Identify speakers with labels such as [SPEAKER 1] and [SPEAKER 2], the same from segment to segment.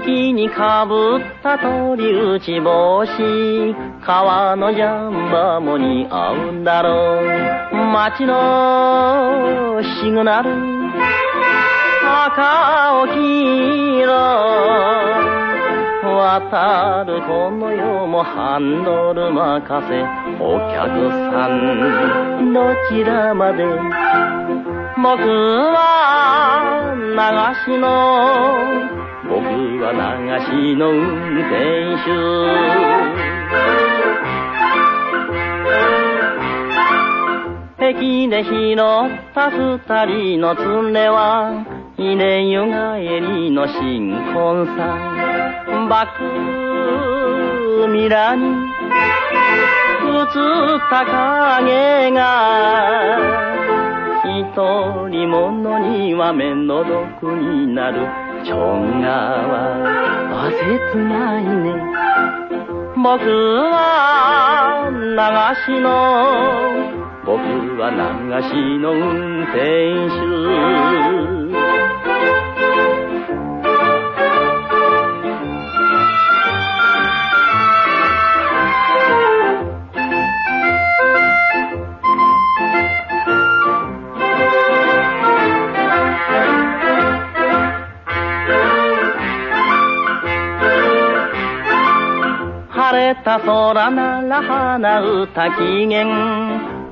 [SPEAKER 1] にかぶった鳥打ち帽子川のジャンバも似合うんだろう。街のシグナル。赤を黄色。渡るこの世もハンドル任せ。お客さん。どちらまで。僕は流しの僕は流しの運転手駅で拾った二人の連れは稲湯帰りの新婚さん。バックミラに映った影が。一人者には面の毒になる。ちょんがは切ないね。僕は流しの僕は流しの運転手。れた空なら花歌機嫌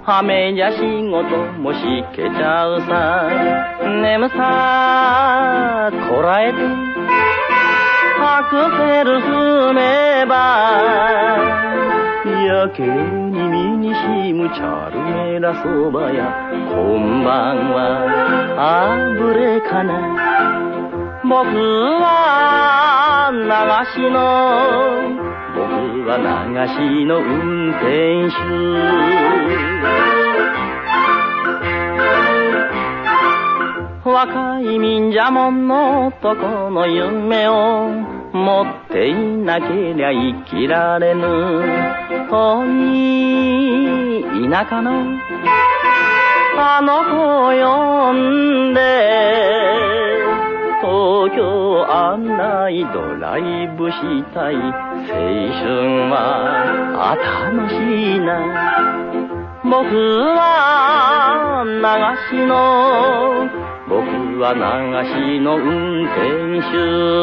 [SPEAKER 1] 雨じゃ仕事もしけちゃうさ。眠さこらえて。アクセル踏めば。やけに身にしむチャルメラそばや。こんばんは。あぶれかな。僕は流しのは流しの運転手。若い忍者もの男の夢を持っていなけりゃ生きられぬ。遠い田舎のあの子を呼んで案内ドライブしたい。青春は楽しいな。僕は流しの。僕は流しの運転手。